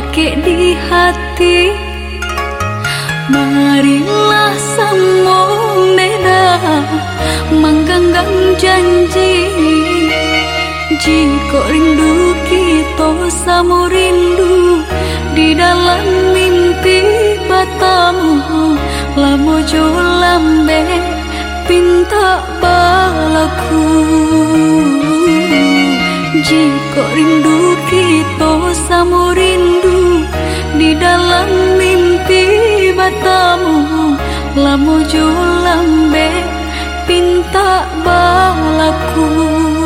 kakek di hati Marilah semua beda Menggenggam janji Jika rindu kita sama rindu Di dalam mimpi batamu Lamo jo lambe pinta balaku Jika rindu kita sama rindu Di dalam mimpi batamu Lamo jo lambe pinta balaku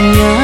nhớ